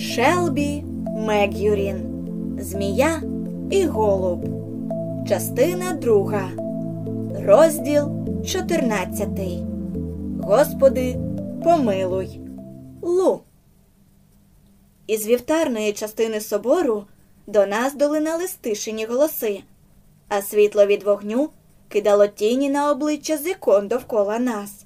Шелбі Мегюрін Змія і Голуб. Частина друга. Розділ 14. Господи, помилуй. Лу. Із вівтарної частини собору до нас долинали стишені голоси, а світло від вогню кидало тіні на обличчя з довкола нас.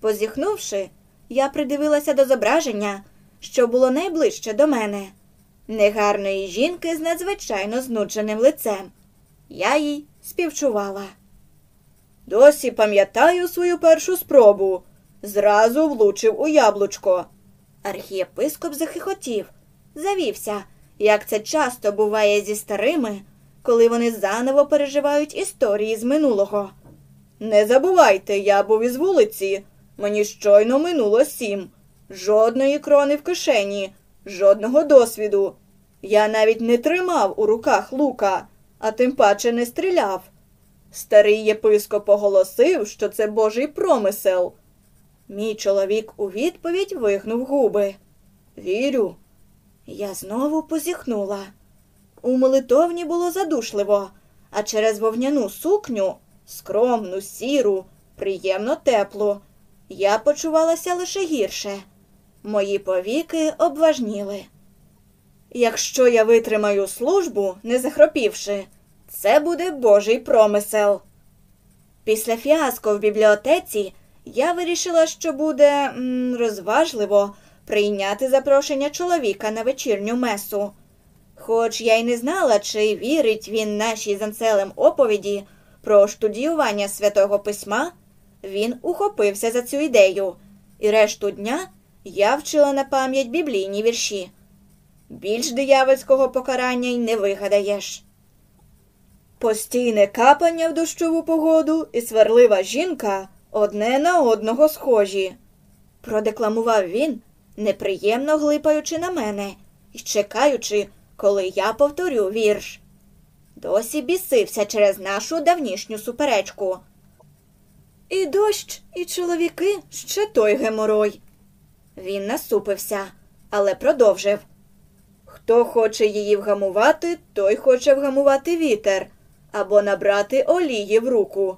Позіхнувши, я придивилася до зображення, що було найближче до мене, негарної жінки з надзвичайно знудженим лицем. Я їй співчувала. Досі пам'ятаю свою першу спробу. Зразу влучив у яблучко. Архієпископ захихотів, завівся, як це часто буває зі старими, коли вони заново переживають історії з минулого. Не забувайте, я був із вулиці. Мені щойно минуло сім. Жодної крони в кишені, жодного досвіду. Я навіть не тримав у руках лука, а тим паче не стріляв. Старий єпископ оголосив, що це божий промисел. Мій чоловік у відповідь вигнув губи. Вірю. Я знову позіхнула. У молитовні було задушливо, а через вовняну сукню, скромну, сіру, приємно теплу, я почувалася лише гірше. Мої повіки обважніли. Якщо я витримаю службу, не захропівши, це буде божий промисел. Після фіаско в бібліотеці я вирішила, що буде м, розважливо прийняти запрошення чоловіка на вечірню месу. Хоч я й не знала, чи вірить він нашій з оповіді про штудіювання святого письма, він ухопився за цю ідею, і решту дня я вчила на пам'ять біблійні вірші. Більш диявольського покарання й не вигадаєш. Постійне капання в дощову погоду і сварлива жінка одне на одного схожі, продекламував він, неприємно глипаючи на мене і чекаючи, коли я повторю вірш. Досі бісився через нашу давнішню суперечку. І дощ, і чоловіки ще той геморой. Він насупився, але продовжив. Хто хоче її вгамувати, той хоче вгамувати вітер або набрати олії в руку.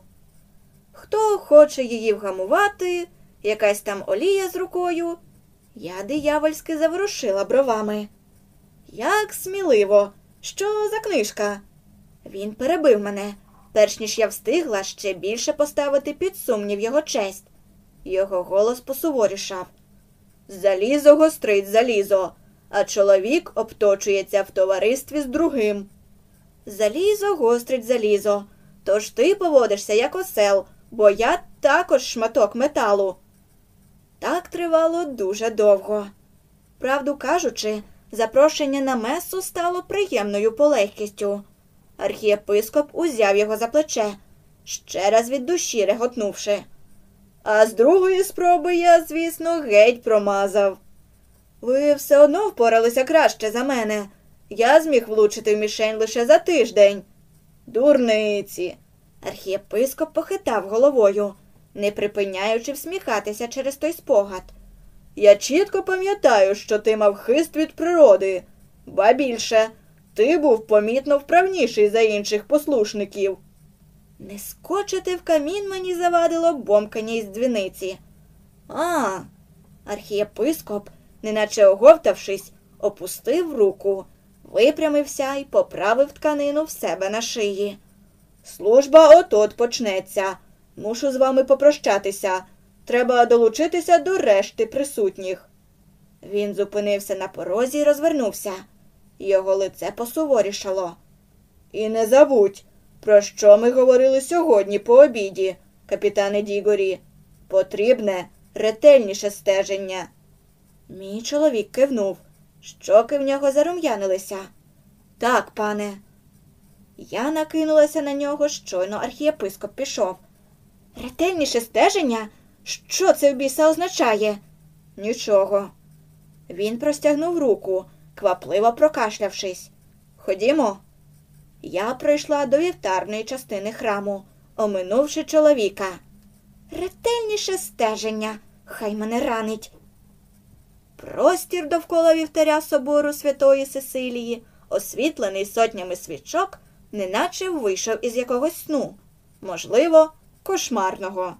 Хто хоче її вгамувати, якась там олія з рукою. Я диявольськи заворушила бровами. Як сміливо, що за книжка? Він перебив мене, перш ніж я встигла ще більше поставити під сумнів його честь. Його голос посуворішав. Залізо гострить залізо, а чоловік обточується в товаристві з другим. Залізо гострить залізо, тож ти поводишся як осел, бо я також шматок металу. Так тривало дуже довго. Правду кажучи, запрошення на месу стало приємною полегкістю. Архієпископ узяв його за плече, ще раз від душі реготнувши. А з другої спроби я, звісно, геть промазав. Ви все одно впоралися краще за мене. Я зміг влучити в мішень лише за тиждень. Дурниці. Архієпископ похитав головою, не припиняючи всміхатися через той спогад. Я чітко пам'ятаю, що ти мав хист від природи, ба більше, ти був помітно вправніший за інших послушників. Не скочити в камін мені завадило бомкання із дзвіниці. А, архієпископ, неначе оговтавшись, опустив руку, випрямився і поправив тканину в себе на шиї. Служба отот почнеться. Мушу з вами попрощатися. Треба долучитися до решти присутніх. Він зупинився на порозі і розвернувся. Його лице посуворішало. І не забудь, про що ми говорили сьогодні по обіді, капітане Дігорі. Потрібне ретельніше стеження. Мій чоловік кивнув. Щоки в нього зарум'янилися. Так, пане. Я накинулася на нього, щойно архієпископ пішов. Ретельніше стеження? Що це в біса означає? Нічого. Він простягнув руку, квапливо прокашлявшись. Ходімо. Я пройшла до вівтарної частини храму, оминувши чоловіка. Ретельніше стеження, хай мене ранить. Простір довкола вівтаря собору Святої Сесилії, освітлений сотнями свічок, неначе вийшов із якогось сну, можливо, кошмарного.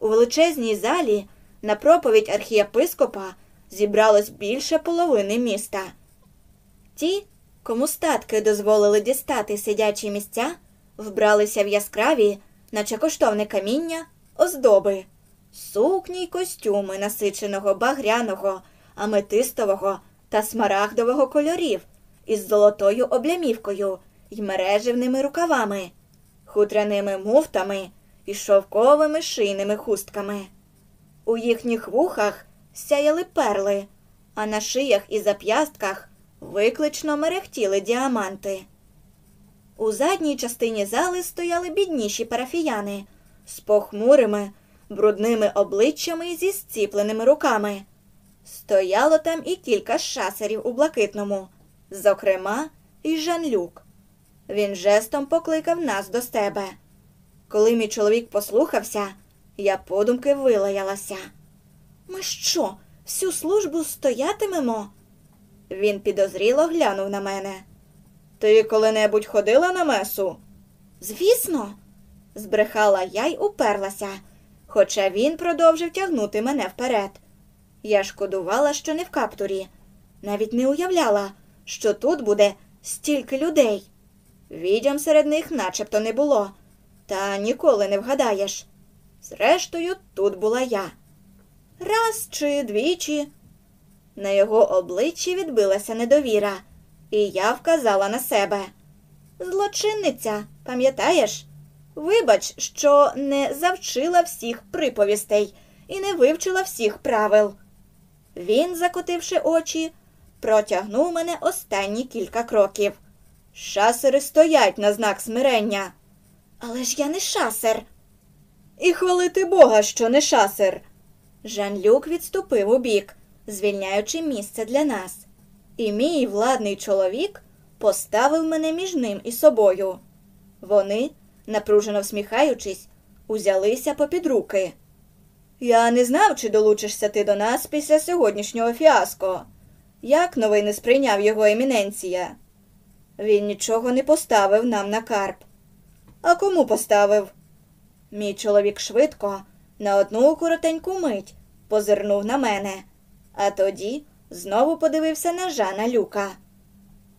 У величезній залі на проповідь архієпископа зібралось більше половини міста. Ті, кому статки дозволили дістати сидячі місця, вбралися в яскраві, наче коштовне каміння, оздоби, сукні й костюми насиченого багряного, аметистового та смарагдового кольорів із золотою облямівкою й мереживними рукавами, хутряними муфтами і шовковими шийними хустками. У їхніх вухах сяяли перли, а на шиях і зап'ястках виклично мерехтіли діаманти. У задній частині зали стояли бідніші парафіяни з похмурими, брудними обличчями і зі зціпленими руками. Стояло там і кілька шасерів у блакитному, зокрема, і Жанлюк. Він жестом покликав нас до себе. Коли мій чоловік послухався, я подумки вилаялася. Ми що, всю службу стоятимемо? Він підозріло глянув на мене. Ти коли-небудь ходила на месу? Звісно, збрехала я й уперлася, хоча він продовжив тягнути мене вперед. Я шкодувала, що не в каптурі, навіть не уявляла, що тут буде стільки людей. Відьом серед них начебто не було, та ніколи не вгадаєш. Зрештою, тут була я. Раз чи двічі. На його обличчі відбилася недовіра, і я вказала на себе. Злочинниця, пам'ятаєш? Вибач, що не завчила всіх приповістей і не вивчила всіх правил. Він, закотивши очі, протягнув мене останні кілька кроків. Шасери стоять на знак смирення. Але ж я не шасер. І хвалити Бога, що не шасер. Жан-Люк відступив убік, звільняючи місце для нас. І мій владний чоловік поставив мене між ним і собою. Вони, напружено всміхаючись, узялися попід руки. Я не знав, чи долучишся ти до нас після сьогоднішнього фіаско. Як новий не сприйняв його еміненція? Він нічого не поставив нам на карп. А кому поставив? Мій чоловік швидко, на одну коротеньку мить, позирнув на мене, а тоді знову подивився на Жана Люка.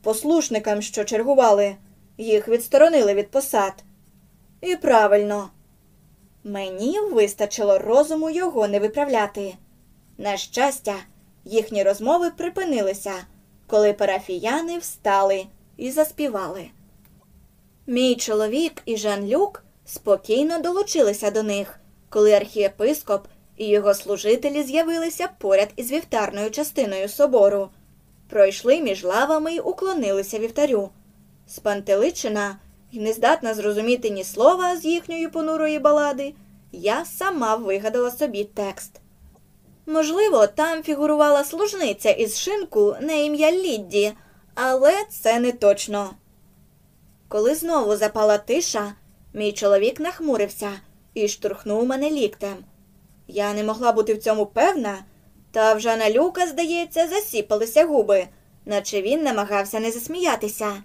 Послушникам, що чергували, їх відсторонили від посад. І правильно, мені вистачило розуму його не виправляти. На щастя, їхні розмови припинилися, коли парафіяни встали і заспівали. Мій чоловік і Жан Люк спокійно долучилися до них, коли архієпископ і його служителі з'явилися поряд із вівтарною частиною собору, пройшли між лавами й уклонилися вівтарю. Спантеличена і не здатна зрозуміти ні слова з їхньої понурої балади, я сама вигадала собі текст. Можливо, там фігурувала служниця із шинку на ім'я Лідді, але це не точно. Коли знову запала тиша, мій чоловік нахмурився і штурхнув мене ліктем. Я не могла бути в цьому певна, та в Жана Люка, здається, засіпалися губи, наче він намагався не засміятися.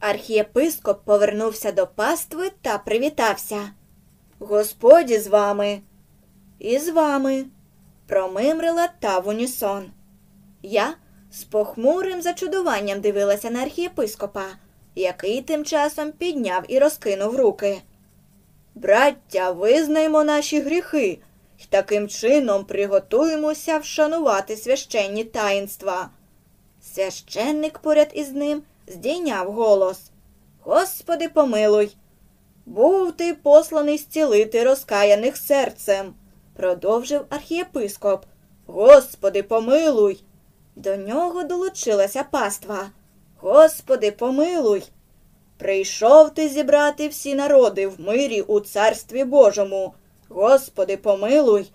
Архієпископ повернувся до пастви та привітався. Господі з вами. І з вами, промимрила та в унісон. Я з похмурим зачудуванням дивилася на архієпископа, який тим часом підняв і розкинув руки. Браття, визнаймо наші гріхи і таким чином приготуємося вшанувати священні таїнства. Священник поряд із ним здійняв голос. Господи, помилуй. Був ти посланий зцілити розкаяних серцем, продовжив архієпископ. Господи, помилуй. До нього долучилася паства. Господи, помилуй. Прийшов ти зібрати всі народи в мирі у царстві Божому. Господи, помилуй.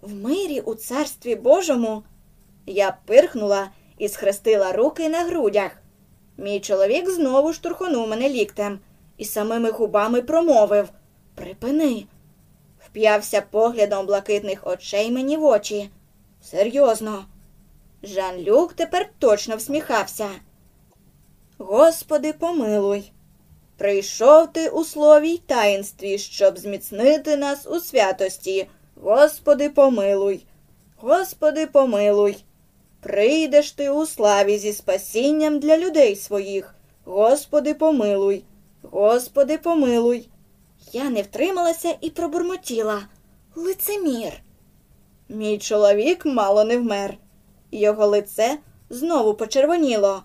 В мирі у царстві Божому. Я пирхнула і схрестила руки на грудях. Мій чоловік знову штурхонув мене ліктем і самими губами промовив Припини. Вп'явся поглядом блакитних очей мені в очі. Серйозно. Жан-Люк тепер точно всміхався. Господи, помилуй. Прийшов ти у слові й таїнстві, щоб зміцнити нас у святості. Господи, помилуй. Господи, помилуй. Прийдеш ти у славі зі спасінням для людей своїх. Господи, помилуй. Господи, помилуй. Я не втрималася і пробурмотіла. Лицемір. Мій чоловік мало не вмер. Його лице знову почервоніло,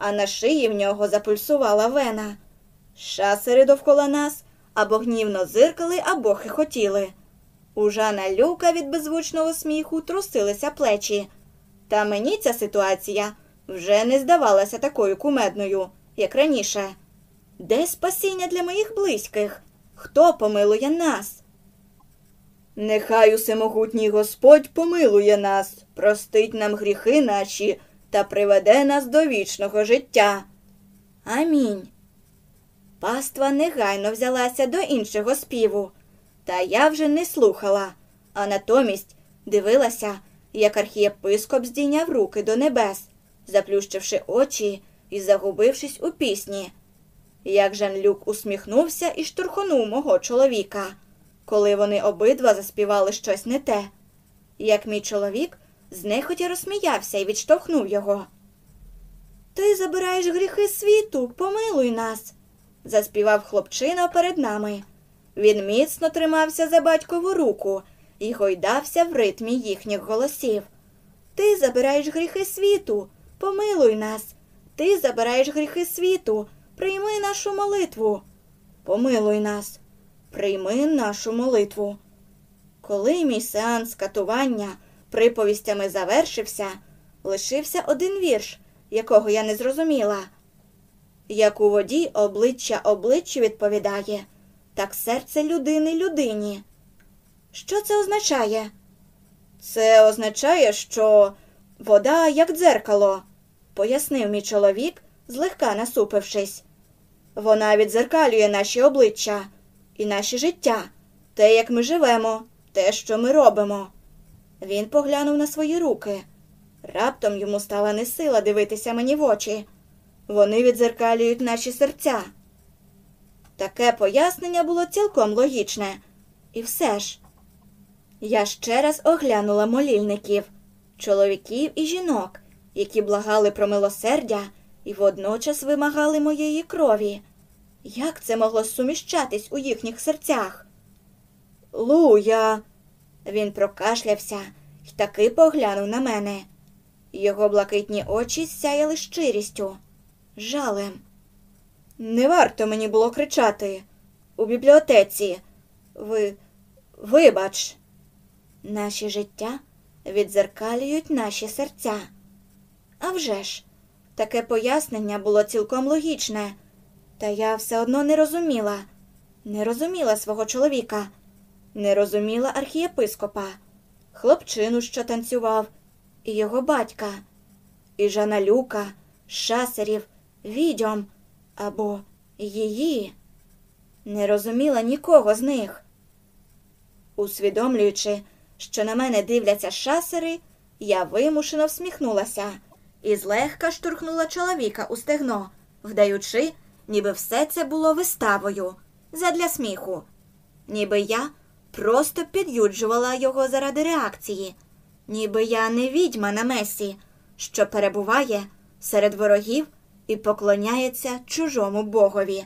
а на шиї в нього запульсувала вена. Шасери довкола нас або гнівно зиркали, або хихотіли. У Жана Люка від беззвучного сміху трусилися плечі. Та мені ця ситуація вже не здавалася такою кумедною, як раніше. Де спасіння для моїх близьких? Хто помилує нас? Нехай усемогутній Господь помилує нас, простить нам гріхи наші та приведе нас до вічного життя. Амінь. Паства негайно взялася до іншого співу, та я вже не слухала, а натомість дивилася, як архієпископ здійняв руки до небес, заплющивши очі і загубившись у пісні. Як Жан-Люк усміхнувся і штурхонув мого чоловіка, коли вони обидва заспівали щось не те. Як мій чоловік знехотя розсміявся і відштовхнув його. Ти забираєш гріхи світу, помилуй нас, заспівав хлопчина перед нами. Він міцно тримався за батькову руку і гойдався в ритмі їхніх голосів. Ти забираєш гріхи світу, помилуй нас. Ти забираєш гріхи світу, прийми нашу молитву. Помилуй нас, прийми нашу молитву. Коли мій сеанс катування приповістями завершився, лишився один вірш, якого я не зрозуміла. Як у воді обличчя обличчю відповідає, так серце людини людині. Що це означає? Це означає, що вода як дзеркало, пояснив мій чоловік, злегка насупившись. Вона відзеркалює наші обличчя і наші життя, те, як ми живемо, те, що ми робимо. Він поглянув на свої руки. Раптом йому стала несила дивитися мені в очі. Вони відзеркалюють наші серця. Таке пояснення було цілком логічне. І все ж. Я ще раз оглянула молільників, чоловіків і жінок, які благали про милосердя і водночас вимагали моєї крові. Як це могло суміщатись у їхніх серцях? Луя. Він прокашлявся і таки поглянув на мене. Його блакитні очі сяяли щирістю, жалем. Не варто мені було кричати у бібліотеці. Ви, вибач, наші життя відзеркалюють наші серця. А вже ж, таке пояснення було цілком логічне, та я все одно не розуміла, не розуміла свого чоловіка, не розуміла архієпископа, хлопчину, що танцював, і його батька, і Жана Люка, шасерів, відьом або її. Не розуміла нікого з них. Усвідомлюючи, що на мене дивляться шасери, я вимушено всміхнулася і злегка штурхнула чоловіка у стегно, вдаючи, ніби все це було виставою задля сміху, ніби я просто під'юджувала його заради реакції, ніби я не відьма на месі, що перебуває серед ворогів і поклоняється чужому богові.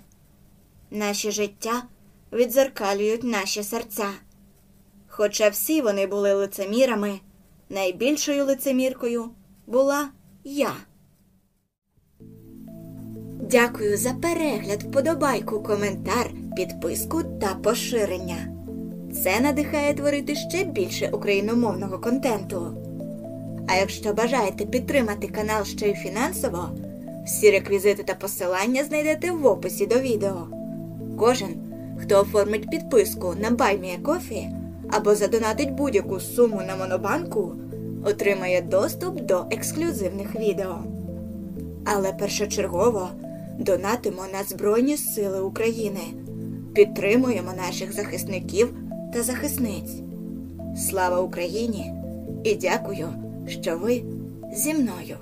Наші життя відзеркалюють наші серця. Хоча всі вони були лицемірами, найбільшою лицеміркою була я. Дякую за перегляд, вподобайку, коментар, підписку та поширення. Це надихає творити ще більше україномовного контенту. А якщо бажаєте підтримати канал ще й фінансово, всі реквізити та посилання знайдете в описі до відео. Кожен, хто оформить підписку на BuyMeACoffee або задонатить будь-яку суму на Монобанку, отримає доступ до ексклюзивних відео. Але першочергово донатимо на Збройні Сили України, підтримуємо наших захисників та захисниць. Слава Україні! і дякую, що ви зі мною.